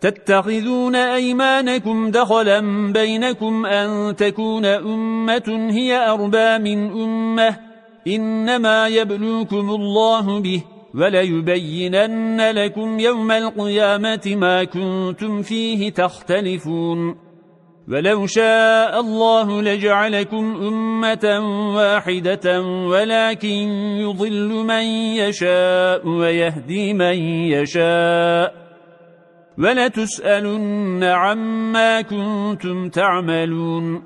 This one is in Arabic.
تتخذون أيمانكم دخلا بينكم أن تكون أمة هي أربى من أمة. إنما يبلوكم الله به وليبينن لكم يوم القيامة ما كنتم فيه تختلفون. ولو شاء الله لجعلكم أمة واحدة ولكن يضل من يشاء ويهدي من يشاء. ولتسألن عما كنتم تعملون